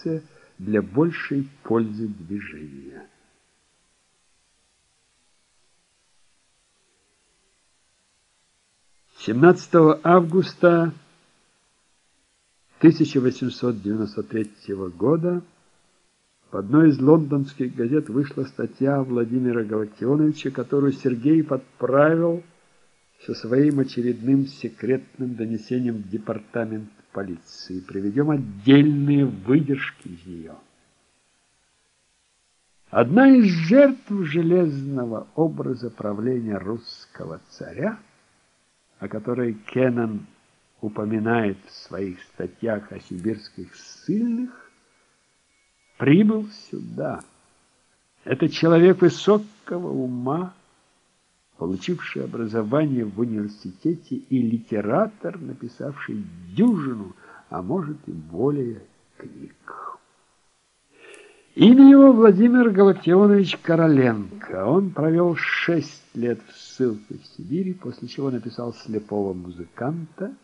информация для большей пользы движения. Семнадцатого августа 1893 года в одной из лондонских газет вышла статья Владимира Галактионовича, которую Сергей подправил со своим очередным секретным донесением в департамент полиции. Приведем отдельные выдержки из нее. Одна из жертв железного образа правления русского царя, о которой Кеннон упоминает в своих статьях о сибирских ссыльных, прибыл сюда. Это человек высокого ума, получивший образование в университете и литератор, написавший дюжину, а может и более книг. Имя его Владимир Галактионович Короленко. Он провел шесть лет в ссылке в Сибири, после чего написал «Слепого музыканта»,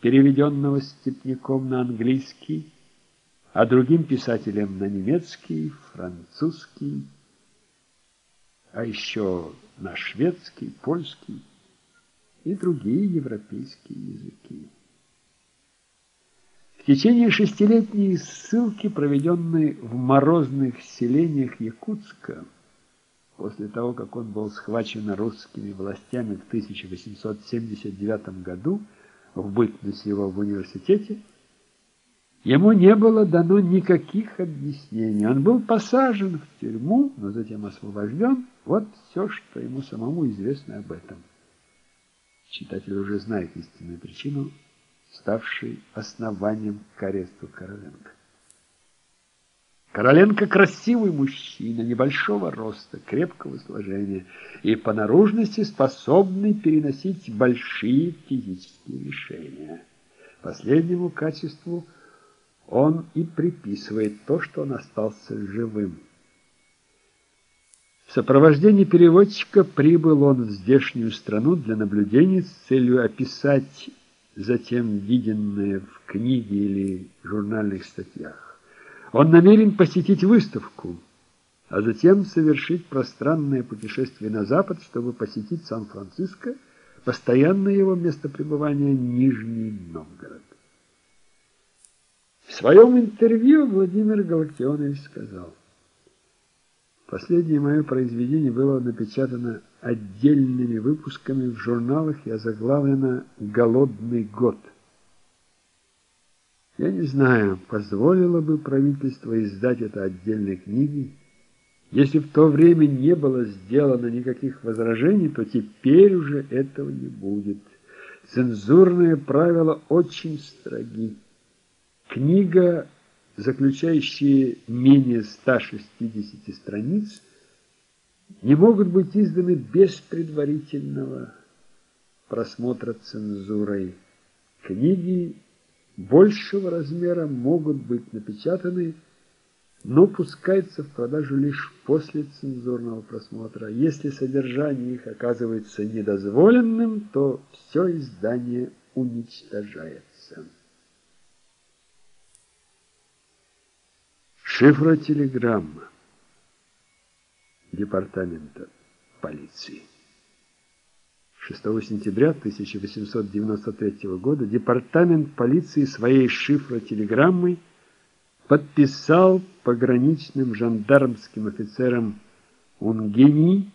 переведенного Степняком на английский, а другим писателям на немецкий, французский, а еще на шведский, польский и другие европейские языки. В течение шестилетней ссылки, проведенной в морозных селениях Якутска, после того, как он был схвачен русскими властями в 1879 году, в бытность его в университете, Ему не было дано никаких объяснений. Он был посажен в тюрьму, но затем освобожден. Вот все, что ему самому известно об этом. Читатель уже знает истинную причину, ставшей основанием к аресту Короленко. Короленко красивый мужчина, небольшого роста, крепкого сложения и по наружности способный переносить большие физические лишения. Последнему качеству – он и приписывает то, что он остался живым. В сопровождении переводчика прибыл он в здешнюю страну для наблюдений с целью описать затем виденное в книге или журнальных статьях. Он намерен посетить выставку, а затем совершить пространное путешествие на запад, чтобы посетить Сан-Франциско, постоянное его место пребывания Нижний Новгород. В своем интервью Владимир Галактионович сказал, «Последнее мое произведение было напечатано отдельными выпусками в журналах и озаглавлено «Голодный год». Я не знаю, позволило бы правительство издать это отдельной книгой. Если в то время не было сделано никаких возражений, то теперь уже этого не будет. Цензурные правила очень строги. Книга, заключающая менее 160 страниц, не могут быть изданы без предварительного просмотра цензурой. Книги большего размера могут быть напечатаны, но пускаются в продажу лишь после цензурного просмотра. Если содержание их оказывается недозволенным, то все издание уничтожается. Шифротелеграмма Департамента полиции. 6 сентября 1893 года Департамент полиции своей шифротелеграммой подписал пограничным жандармским офицерам Унгени,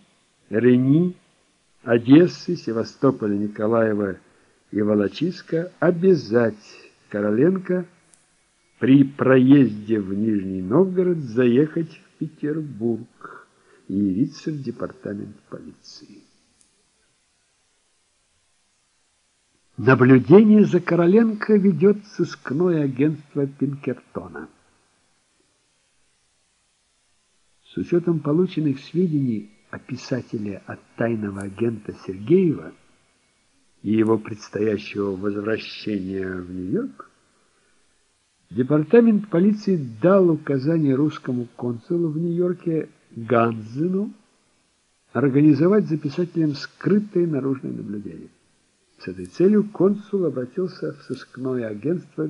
Рени, Одессы, Севастополя, Николаева и Волочиска обязать Короленко при проезде в Нижний Новгород заехать в Петербург и явиться в департамент полиции. Наблюдение за Короленко ведет сыскное агентство Пинкертона. С учетом полученных сведений о писателе от тайного агента Сергеева и его предстоящего возвращения в Нью-Йорк, Департамент полиции дал указание русскому консулу в Нью-Йорке Ганзену организовать за писателем скрытое наружное наблюдение. С этой целью консул обратился в сыскное агентство